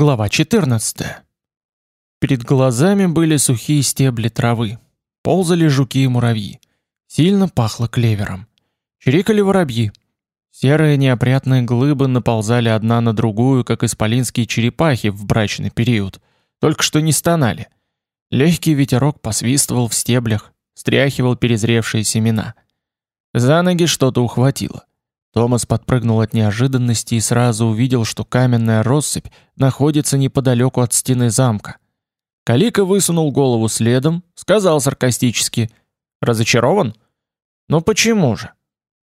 Глава 14. Перед глазами были сухие стебли травы. Ползали жуки и муравьи. Сильно пахло клевером. Чирикали воробьи. Серые неопрятные глыбы наползали одна на другую, как исполинские черепахи в брачный период. Только что не стонали. Легкий ветерок посвистывал в стеблях, стряхивал перезревшие семена. За ноги что-то ухватило. Томас подпрыгнул от неожиданности и сразу увидел, что каменная россыпь находится неподалеку от стены замка. Калика высунул голову следом, сказал саркастически: "Разочарован? Но почему же?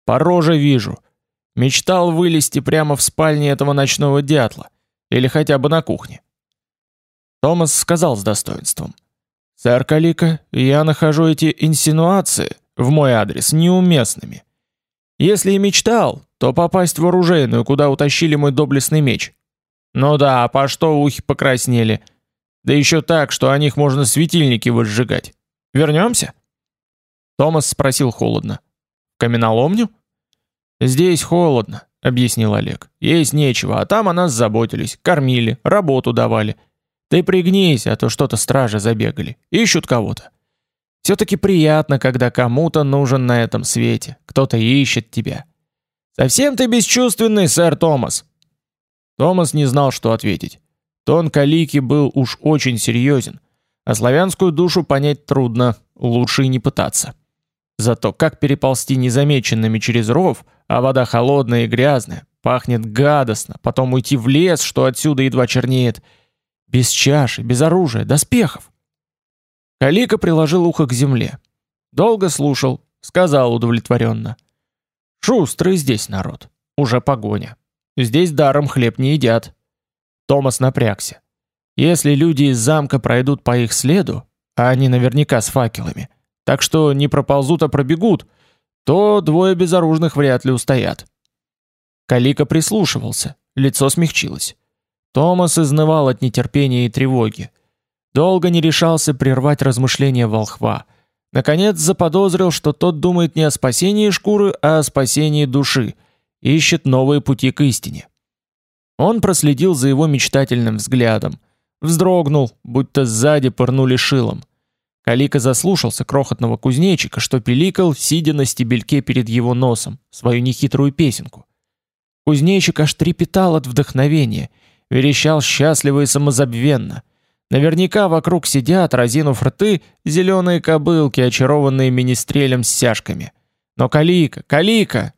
По роже вижу. Мечтал вылезти прямо в спальне этого ночного дятла или хотя бы на кухне". Томас сказал с достоинством: "Сэр Калика, я нахожу эти инсинуации в мой адрес неуместными. Если и мечтал, то попасть в оружейную, куда утащили мой доблестный меч. Ну да, по что ухи покраснели? Да еще так, что о них можно светильники возжигать. Вернемся? Томас спросил холодно. В каменоломню? Здесь холодно, объяснил Олег. Есть нечего, а там о нас заботились, кормили, работу давали. Ты пригнись, а то что-то стражи забегали, ищут кого-то. Все-таки приятно, когда кому-то нужен на этом свете, кто-то ищет тебя. Совсем ты бесчувственный, сэр Томас. Томас не знал, что ответить. Тон Калики был уж очень серьезен, а славянскую душу понять трудно, лучше и не пытаться. Зато как переползти незамеченными через ров, а вода холодная и грязная, пахнет гадостно, потом уйти в лес, что отсюда едва чернеет, без чаши, без оружия, доспехов. Калика приложил ухо к земле. Долго слушал, сказал удовлетворенно. «Шустрый здесь народ. Уже погоня. Здесь даром хлеб не едят». Томас напрягся. Если люди из замка пройдут по их следу, а они наверняка с факелами, так что не проползут, а пробегут, то двое безоружных вряд ли устоят. Калика прислушивался, лицо смягчилось. Томас изнывал от нетерпения и тревоги. Долго не решался прервать размышления волхва. Наконец заподозрил, что тот думает не о спасении шкуры, а о спасении души, ищет новые пути к истине. Он проследил за его мечтательным взглядом, вздрогнул, будто сзади пырнули шилом. Калика заслушался крохотного кузнечика, что пиликал, сидя на стебельке перед его носом, свою нехитрую песенку. Кузнечик аж трепетал от вдохновения, верещал счастливо и самозабвенно — Наверняка вокруг сидят, разинув рты, зеленые кобылки, очарованные министрелем с сяжками. Но Калика, Калика!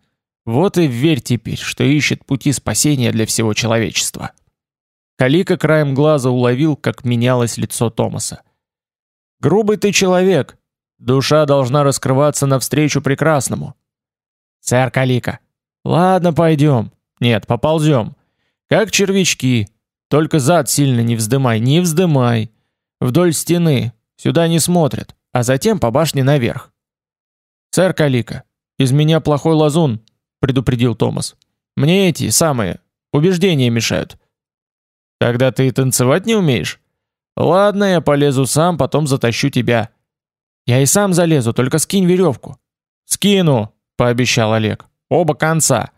Вот и верь теперь, что ищет пути спасения для всего человечества. Калика краем глаза уловил, как менялось лицо Томаса. «Грубый ты человек. Душа должна раскрываться навстречу прекрасному». «Сэр Калика». «Ладно, пойдем. Нет, поползем. Как червячки, только зад сильно не вздымай, не вздымай. Вдоль стены, сюда не смотрят, а затем по башне наверх. Сэр Калика, из меня плохой лазун, предупредил Томас. Мне эти самые убеждения мешают. Тогда ты и танцевать не умеешь? Ладно, я полезу сам, потом затащу тебя. Я и сам залезу, только скинь веревку. Скину, пообещал Олег. Оба конца.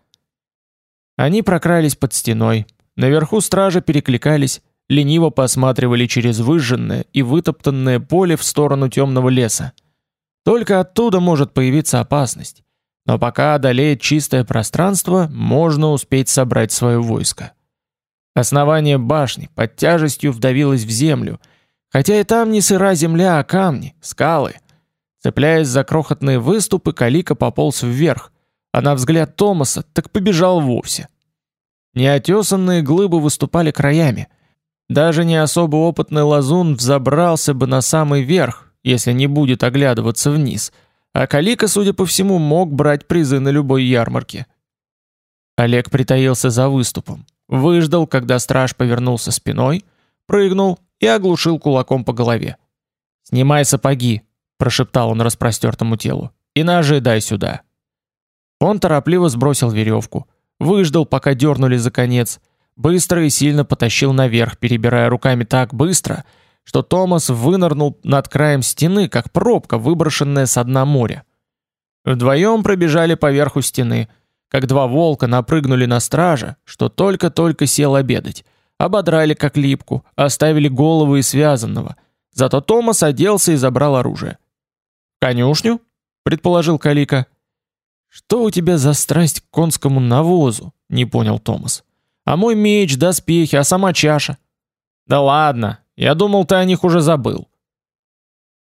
Они прокрались под стеной, Наверху стражи перекликались, лениво посматривали через выжженное и вытоптанное поле в сторону темного леса. Только оттуда может появиться опасность. Но пока одолеет чистое пространство, можно успеть собрать свое войско. Основание башни под тяжестью вдавилось в землю, хотя и там не сыра земля, а камни, скалы. Цепляясь за крохотные выступы, Калика пополз вверх, а на взгляд Томаса так побежал вовсе. Неотесанные глыбы выступали краями. Даже не особо опытный лазун взобрался бы на самый верх, если не будет оглядываться вниз, а Калика, судя по всему, мог брать призы на любой ярмарке. Олег притаился за выступом, выждал, когда страж повернулся спиной, прыгнул и оглушил кулаком по голове. «Снимай сапоги», — прошептал он распростертому телу, — «и ножи дай сюда». Он торопливо сбросил веревку — выждал, пока дернули за конец, быстро и сильно потащил наверх, перебирая руками так быстро, что Томас вынырнул над краем стены, как пробка, выброшенная с дна моря. Вдвоем пробежали по верху стены, как два волка напрыгнули на стража, что только-только сел обедать, ободрали как липку, оставили головы и связанного. Зато Томас оделся и забрал оружие. «Конюшню?» — предположил Калика. «Что у тебя за страсть к конскому навозу?» — не понял Томас. «А мой меч, доспехи, а сама чаша?» «Да ладно, я думал, ты о них уже забыл».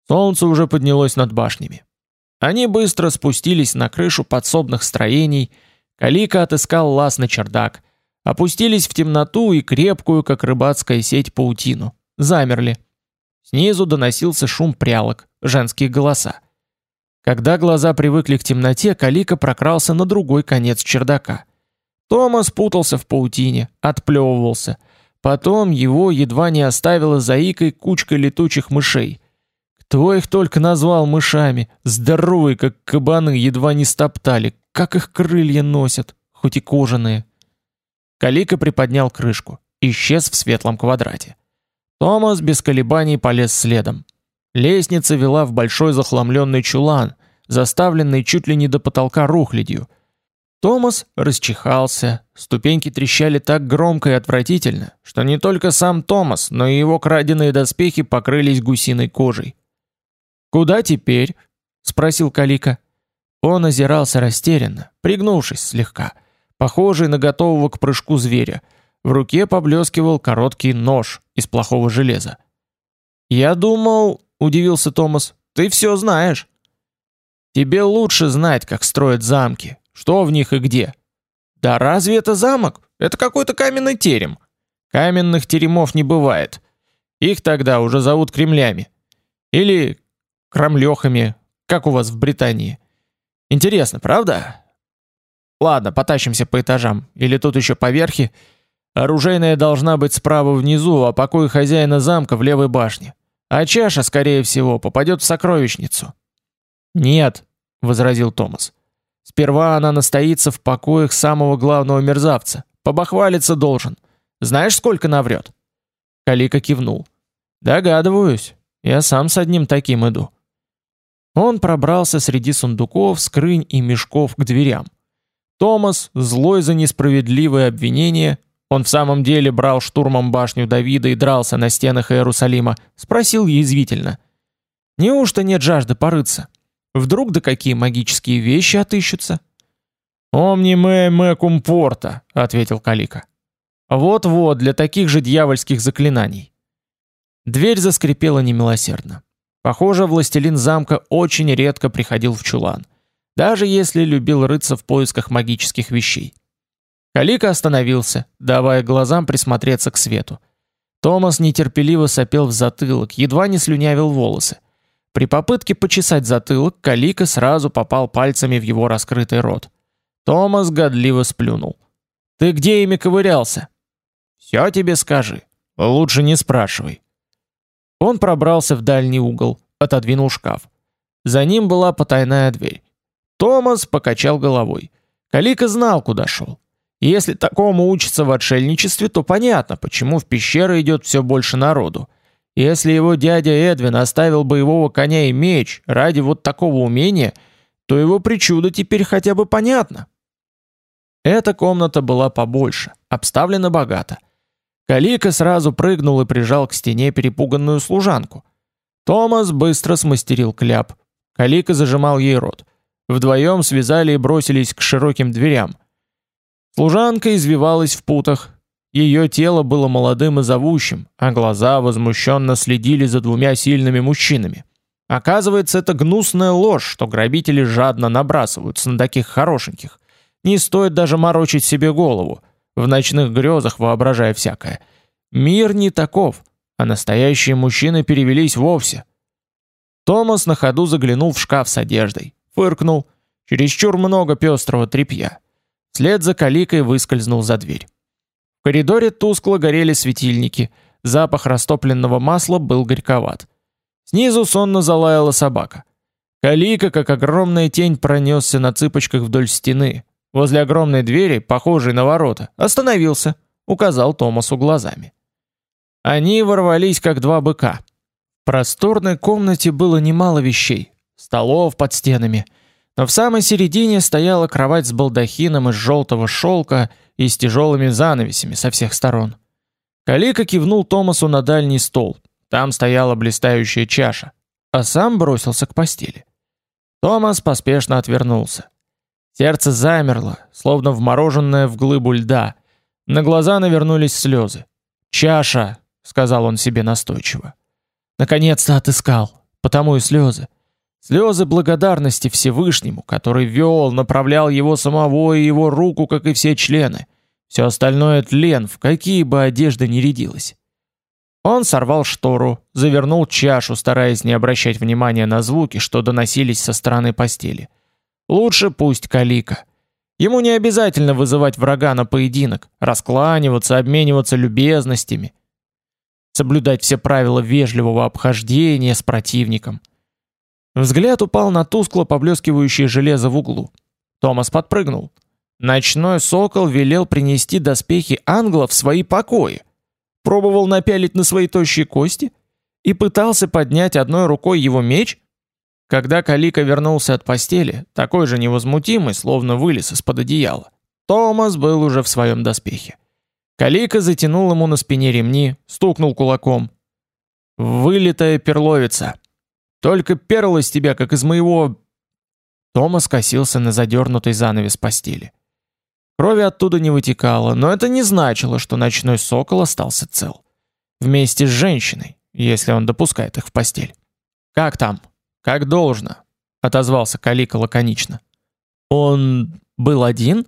Солнце уже поднялось над башнями. Они быстро спустились на крышу подсобных строений, Калика отыскал лаз на чердак, опустились в темноту и крепкую, как рыбацкая сеть, паутину. Замерли. Снизу доносился шум прялок, женские голоса. Когда глаза привыкли к темноте, Калика прокрался на другой конец чердака. Томас путался в паутине, отплевывался. Потом его едва не оставила заикой кучка летучих мышей. Кто их только назвал мышами, здоровые, как кабаны, едва не стоптали, как их крылья носят, хоть и кожаные. Калика приподнял крышку, исчез в светлом квадрате. Томас без колебаний полез следом. Лестница вела в большой захламленный чулан, заставленный чуть ли не до потолка рухлядью. Томас расчихался, ступеньки трещали так громко и отвратительно, что не только сам Томас, но и его краденые доспехи покрылись гусиной кожей. «Куда теперь?» — спросил Калика. Он озирался растерянно, пригнувшись слегка, похожий на готового к прыжку зверя. В руке поблескивал короткий нож из плохого железа. «Я думал...» — удивился Томас. «Ты все знаешь». «Тебе лучше знать, как строят замки, что в них и где». «Да разве это замок? Это какой-то каменный терем». «Каменных теремов не бывает. Их тогда уже зовут кремлями. Или крамлехами, как у вас в Британии. Интересно, правда? Ладно, потащимся по этажам. Или тут еще поверхи. Оружейная должна быть справа внизу, а покой хозяина замка в левой башне. А чаша, скорее всего, попадет в сокровищницу. Нет, возразил Томас. Сперва она настоится в покоях самого главного мерзавца. Побахвалиться должен. Знаешь, сколько наврет? Калика кивнул. Догадываюсь. Я сам с одним таким иду. Он пробрался среди сундуков, скрынь и мешков к дверям. Томас, злой за несправедливое обвинение, он в самом деле брал штурмом башню Давида и дрался на стенах Иерусалима, спросил язвительно: "Неужто нет жажды порыться? Вдруг да какие магические вещи отыщутся?" "Омни мэ мэ кумпорта", ответил Калика. "Вот-вот для таких же дьявольских заклинаний". Дверь заскрипела немилосердно. Похоже, властелин замка очень редко приходил в чулан, даже если любил рыться в поисках магических вещей. Калика остановился, давая глазам присмотреться к свету. Томас нетерпеливо сопел в затылок, едва не слюнявил волосы. При попытке почесать затылок Калика сразу попал пальцами в его раскрытый рот. Томас годливо сплюнул. «Ты где ими ковырялся?» «Все тебе скажи. Лучше не спрашивай. Он пробрался в дальний угол, отодвинул шкаф. За ним была потайная дверь. Томас покачал головой. Калика знал, куда шел. Если такому учится в отшельничестве, то понятно, почему в пещеры идет все больше народу. Если его дядя Эдвин оставил боевого коня и меч ради вот такого умения, то его причуда теперь хотя бы понятна. Эта комната была побольше, обставлена богато. Калика сразу прыгнул и прижал к стене перепуганную служанку. Томас быстро смастерил кляп. Калика зажимал ей рот. Вдвоем связали и бросились к широким дверям. Служанка извивалась в путах. Ее тело было молодым и зовущим, а глаза возмущенно следили за двумя сильными мужчинами. Оказывается, это гнусная ложь, что грабители жадно набрасываются на таких хорошеньких. Не стоит даже морочить себе голову в ночных грезах воображая всякое. Мир не таков, а настоящие мужчины перевелись вовсе. Томас на ходу заглянул в шкаф с одеждой, фыркнул, чересчур много пестрого тряпья. Вслед за каликой выскользнул за дверь. В коридоре тускло горели светильники, запах растопленного масла был горьковат. Снизу сонно залаяла собака. Калика, как огромная тень, пронесся на цыпочках вдоль стены, Возле огромной двери, похожей на ворота, остановился, указал Томасу глазами. Они ворвались как два быка. В просторной комнате было немало вещей, столов под стенами, но в самой середине стояла кровать с балдахином из желтого шелка и с тяжелыми занавесями со всех сторон. Калика кивнул Томасу на дальний стол. Там стояла блистающая чаша, а сам бросился к постели. Томас поспешно отвернулся. Сердце замерло, словно вмороженное в глыбу льда. На глаза навернулись слезы. «Чаша!» — сказал он себе настойчиво. «Наконец-то отыскал, потому и слезы. Слезы благодарности Всевышнему, который вел, направлял его самого и его руку, как и все члены. Все остальное тлен, в какие бы одежды ни рядилось. Он сорвал штору, завернул чашу, стараясь не обращать внимания на звуки, что доносились со стороны постели. Лучше пусть Калика. Ему не обязательно вызывать врага на поединок, раскланиваться, обмениваться любезностями, соблюдать все правила вежливого обхождения с противником. Взгляд упал на тускло поблескивающее железо в углу. Томас подпрыгнул. Ночной сокол велел принести доспехи англов в свои покои. Пробовал напялить на свои тощие кости и пытался поднять одной рукой его меч. Когда Калика вернулся от постели, такой же невозмутимый, словно вылез из-под одеяла, Томас был уже в своем доспехе. Калика затянул ему на спине ремни, стукнул кулаком. «Вылитая перловица! Только перл из тебя, как из моего...» Томас косился на задернутый занавес постели. Крови оттуда не вытекало, но это не значило, что ночной сокол остался цел. Вместе с женщиной, если он допускает их в постель. «Как там? Как должно?» — отозвался Калика лаконично. «Он был один?»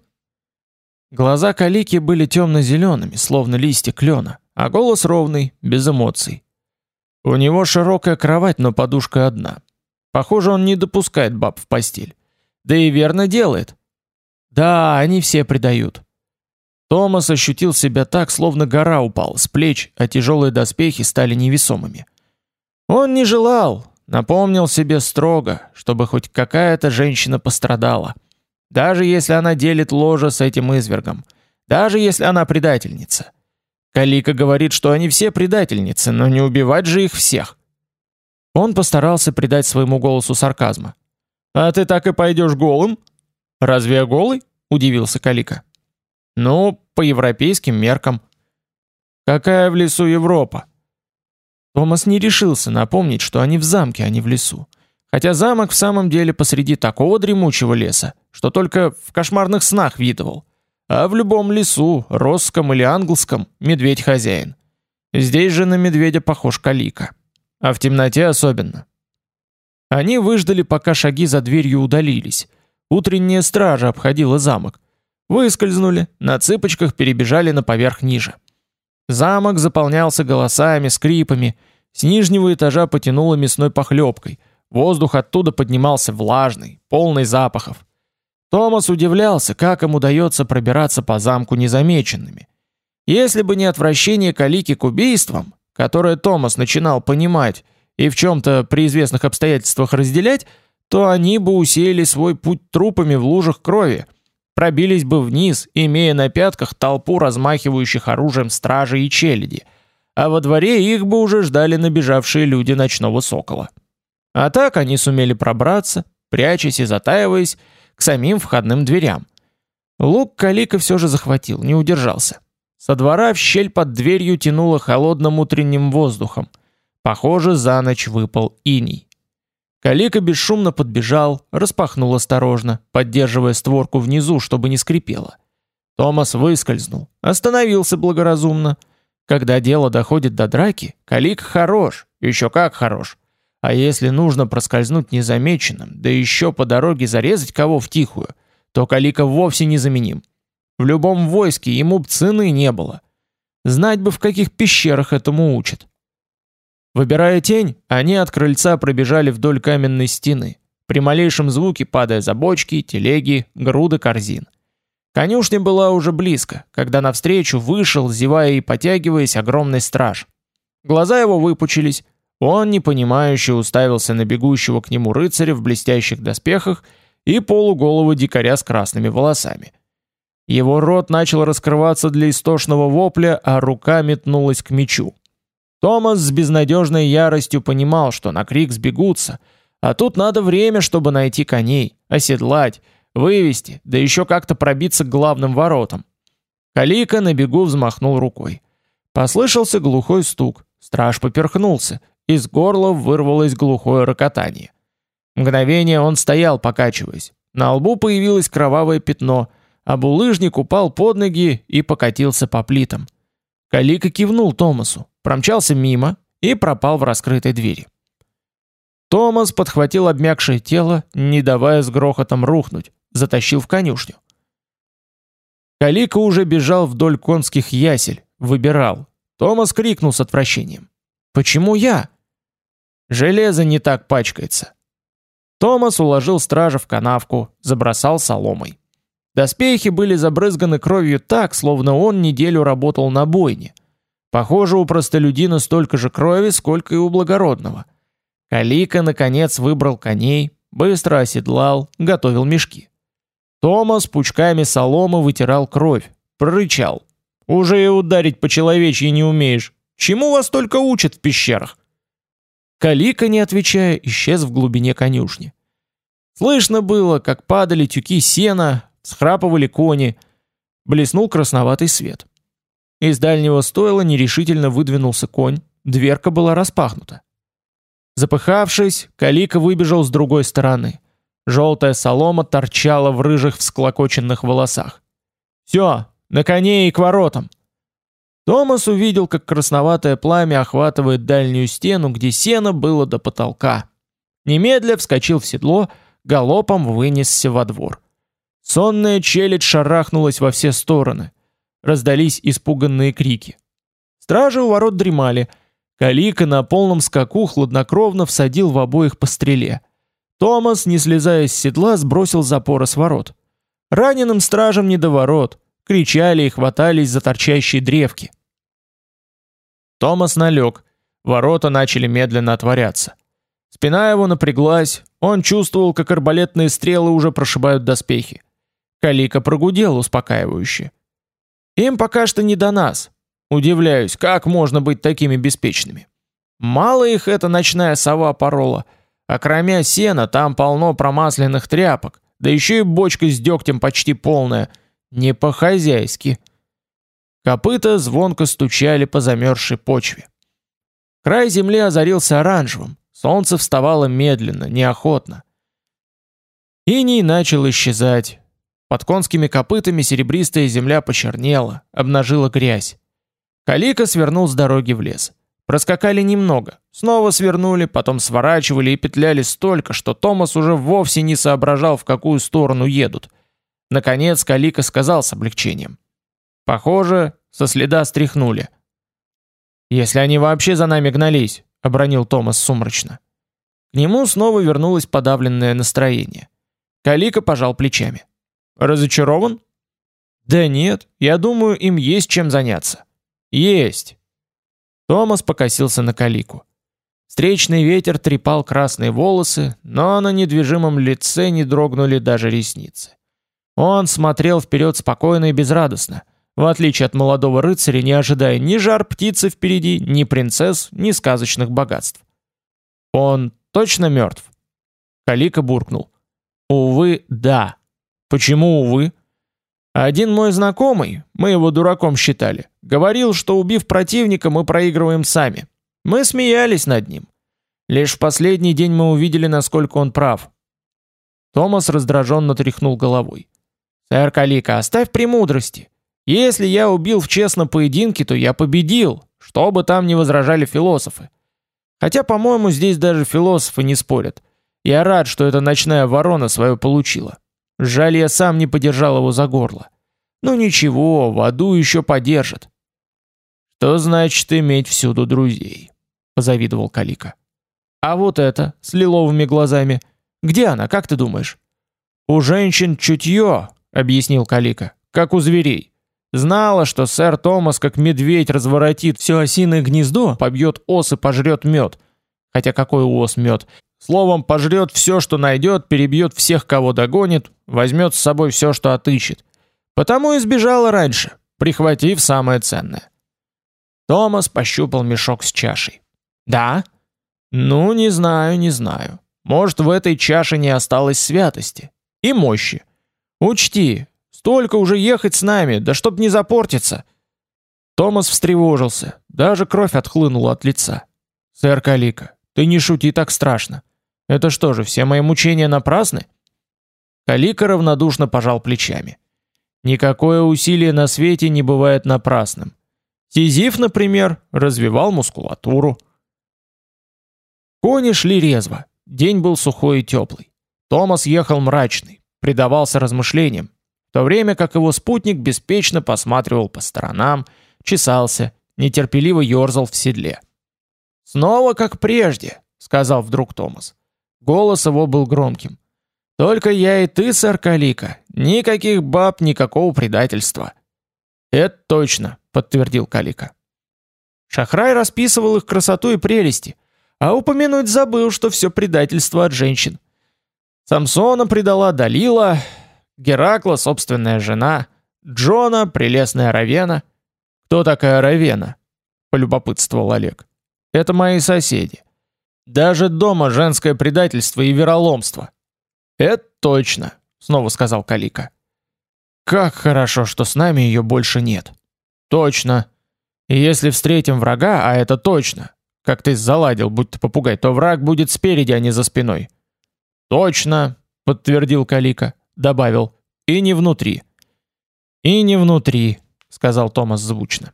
Глаза Калики были темно-зелеными, словно листья клена, а голос ровный, без эмоций. У него широкая кровать, но подушка одна. Похоже, он не допускает баб в постель. Да и верно делает. Да, они все предают. Томас ощутил себя так, словно гора упала с плеч, а тяжелые доспехи стали невесомыми. Он не желал, напомнил себе строго, чтобы хоть какая-то женщина пострадала. Даже если она делит ложе с этим извергом. Даже если она предательница. Калика говорит, что они все предательницы, но не убивать же их всех. Он постарался придать своему голосу сарказма. «А ты так и пойдешь голым?» «Разве я голый?» – удивился Калика. «Ну, по европейским меркам». «Какая в лесу Европа?» Томас не решился напомнить, что они в замке, а не в лесу. Хотя замок в самом деле посреди такого дремучего леса, что только в кошмарных снах видывал. А в любом лесу, росском или англском, медведь хозяин. Здесь же на медведя похож Калика. А в темноте особенно. Они выждали, пока шаги за дверью удалились, Утренняя стража обходила замок. Выскользнули, на цыпочках перебежали на поверх ниже. Замок заполнялся голосами, скрипами. С нижнего этажа потянуло мясной похлебкой. Воздух оттуда поднимался влажный, полный запахов. Томас удивлялся, как им удается пробираться по замку незамеченными. Если бы не отвращение Калики к убийствам, которое Томас начинал понимать и в чем-то при известных обстоятельствах разделять, то они бы усеяли свой путь трупами в лужах крови, пробились бы вниз, имея на пятках толпу размахивающих оружием стражи и челяди, а во дворе их бы уже ждали набежавшие люди ночного сокола. А так они сумели пробраться, прячась и затаиваясь, самим входным дверям. Лук Калика все же захватил, не удержался. Со двора в щель под дверью тянуло холодным утренним воздухом. Похоже, за ночь выпал иней. Калика бесшумно подбежал, распахнул осторожно, поддерживая створку внизу, чтобы не скрипело. Томас выскользнул, остановился благоразумно. Когда дело доходит до драки, Калик хорош, еще как хорош. А если нужно проскользнуть незамеченным, да еще по дороге зарезать кого в тихую, то Калика вовсе незаменим. В любом войске ему б цены не было. Знать бы, в каких пещерах этому учат. Выбирая тень, они от крыльца пробежали вдоль каменной стены, при малейшем звуке падая за бочки, телеги, груды корзин. Конюшня была уже близко, когда навстречу вышел, зевая и потягиваясь, огромный страж. Глаза его выпучились, он непонимающе уставился на бегущего к нему рыцаря в блестящих доспехах и полуголого дикаря с красными волосами. Его рот начал раскрываться для истошного вопля, а рука метнулась к мечу. Томас с безнадежной яростью понимал, что на крик сбегутся, а тут надо время, чтобы найти коней, оседлать, вывести, да еще как-то пробиться к главным воротам. Калика на бегу взмахнул рукой. Послышался глухой стук. Страж поперхнулся. Из горла вырвалось глухое рокотание. Мгновение он стоял, покачиваясь. На лбу появилось кровавое пятно, а булыжник упал под ноги и покатился по плитам. Калика кивнул Томасу, промчался мимо и пропал в раскрытой двери. Томас подхватил обмякшее тело, не давая с грохотом рухнуть, затащил в конюшню. Калика уже бежал вдоль конских ясель, выбирал. Томас крикнул с отвращением: "Почему я?" Железо не так пачкается. Томас уложил стража в канавку, забросал соломой. Доспехи были забрызганы кровью так, словно он неделю работал на бойне. Похоже, у простолюдина столько же крови, сколько и у благородного. Калика наконец выбрал коней, быстро оседлал, готовил мешки. Томас пучками соломы вытирал кровь, прорычал: "Уже и ударить по человечьи не умеешь. Чему вас только учат в пещерах?" Калика, не отвечая, исчез в глубине конюшни. Слышно было, как падали тюки сена, схрапывали кони, блеснул красноватый свет. Из дальнего стойла нерешительно выдвинулся конь, дверка была распахнута. Запыхавшись, Калика выбежал с другой стороны. Желтая солома торчала в рыжих всклокоченных волосах. «Все, на коне и к воротам!» Томас увидел, как красноватое пламя охватывает дальнюю стену, где сено было до потолка. Немедля вскочил в седло, галопом вынесся во двор. Сонная челядь шарахнулась во все стороны. Раздались испуганные крики. Стражи у ворот дремали. Калика на полном скаку хладнокровно всадил в обоих по стреле. Томас, не слезая с седла, сбросил запоры с ворот. Раненым стражам не до ворот. Кричали и хватались за торчащие древки. Томас налег. Ворота начали медленно отворяться. Спина его напряглась, он чувствовал, как арбалетные стрелы уже прошибают доспехи. Калика прогудел успокаивающе. Им пока что не до нас. Удивляюсь, как можно быть такими беспечными. Мало их эта ночная сова порола, а кроме сена там полно промасленных тряпок, да еще и бочка с дегтем почти полная. Не по-хозяйски. Копыта звонко стучали по замерзшей почве. Край земли озарился оранжевым, солнце вставало медленно, неохотно. Иней начал исчезать. Под конскими копытами серебристая земля почернела, обнажила грязь. Калика свернул с дороги в лес. Проскакали немного, снова свернули, потом сворачивали и петляли столько, что Томас уже вовсе не соображал, в какую сторону едут. Наконец Калика сказал с облегчением: Похоже, со следа стряхнули. Если они вообще за нами гнались, обронил Томас сумрачно. К нему снова вернулось подавленное настроение. Калика пожал плечами. Разочарован? Да нет, я думаю, им есть чем заняться. Есть. Томас покосился на Калику. Встречный ветер трепал красные волосы, но на недвижимом лице не дрогнули даже ресницы. Он смотрел вперед спокойно и безрадостно, в отличие от молодого рыцаря, не ожидая ни жар птицы впереди, ни принцесс, ни сказочных богатств. Он точно мертв? Калика буркнул. Увы, да. Почему увы? Один мой знакомый, мы его дураком считали, говорил, что убив противника, мы проигрываем сами. Мы смеялись над ним. Лишь в последний день мы увидели, насколько он прав. Томас раздраженно тряхнул головой. «Сэр Калика, оставь премудрости. Если я убил в честном поединке, то я победил, что бы там ни возражали философы. Хотя, по-моему, здесь даже философы не спорят. Я рад, что эта ночная ворона свое получила. Жаль, я сам не подержал его за горло. Ну ничего, в аду еще подержит. Что значит иметь всюду друзей? Позавидовал Калика. А вот это, с лиловыми глазами, где она, как ты думаешь? У женщин чутье, объяснил Калика, как у зверей. Знала, что сэр Томас как медведь разворотит все осиное гнездо, побьет ос и пожрет мед. Хотя какой у ос мед? Словом, пожрет все, что найдет, перебьет всех, кого догонит, возьмет с собой все, что отыщет. Потому и сбежала раньше, прихватив самое ценное. Томас пощупал мешок с чашей. Да? Ну, не знаю, не знаю. Может, в этой чаше не осталось святости и мощи. Учти, Столько уже ехать с нами, да чтоб не запортиться. Томас встревожился, даже кровь отхлынула от лица. «Сэр Калика, ты не шути так страшно. Это что же, все мои мучения напрасны?» Калика равнодушно пожал плечами. «Никакое усилие на свете не бывает напрасным. Сизиф, например, развивал мускулатуру». Кони шли резво. День был сухой и теплый. Томас ехал мрачный, предавался размышлениям, то время как его спутник беспечно посматривал по сторонам, чесался, нетерпеливо ерзал в седле. «Снова как прежде», — сказал вдруг Томас. Голос его был громким. «Только я и ты, сэр Калика. Никаких баб, никакого предательства». «Это точно», — подтвердил Калика. Шахрай расписывал их красоту и прелести, а упомянуть забыл, что все предательство от женщин. Самсона предала Далила, Геракла собственная жена, Джона прелестная Равена. Кто такая Равена? полюбопытствовал Олег. Это мои соседи. Даже дома женское предательство и вероломство. Это точно, снова сказал Калика. Как хорошо, что с нами ее больше нет. Точно. И если встретим врага, а это точно, как ты заладил, будь попугай, то враг будет спереди, а не за спиной. Точно, подтвердил Калика, добавил: и не внутри. И не внутри, сказал Томас звучно.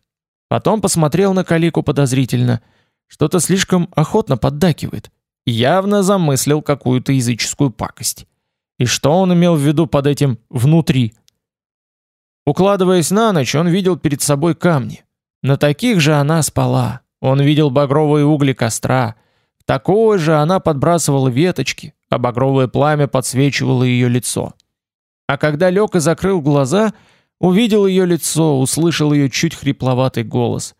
Потом посмотрел на Калику подозрительно, что-то слишком охотно поддакивает. Явно замыслил какую-то языческую пакость. И что он имел в виду под этим внутри? Укладываясь на ночь, он видел перед собой камни. На таких же она спала. Он видел багровые угли костра. В же она подбрасывала веточки, а багровое пламя подсвечивало ее лицо. А когда лег и закрыл глаза, увидел ее лицо, услышал ее чуть хрипловатый голос.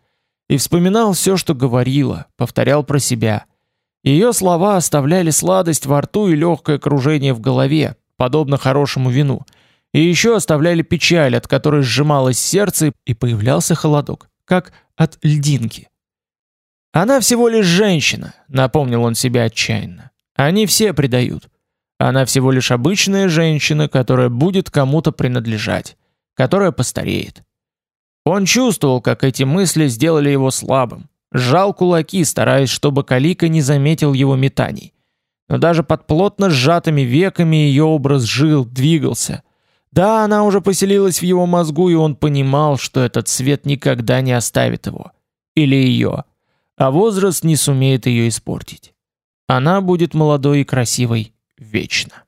И вспоминал все, что говорила, повторял про себя. Ее слова оставляли сладость во рту и легкое кружение в голове, подобно хорошему вину. И еще оставляли печаль, от которой сжималось сердце и появлялся холодок, как от льдинки. Она всего лишь женщина, напомнил он себе отчаянно. Они все предают. Она всего лишь обычная женщина, которая будет кому-то принадлежать, которая постареет. Он чувствовал, как эти мысли сделали его слабым, сжал кулаки, стараясь, чтобы Калика не заметил его метаний. Но даже под плотно сжатыми веками ее образ жил, двигался. Да, она уже поселилась в его мозгу, и он понимал, что этот свет никогда не оставит его. Или ее. А возраст не сумеет ее испортить. Она будет молодой и красивой вечно.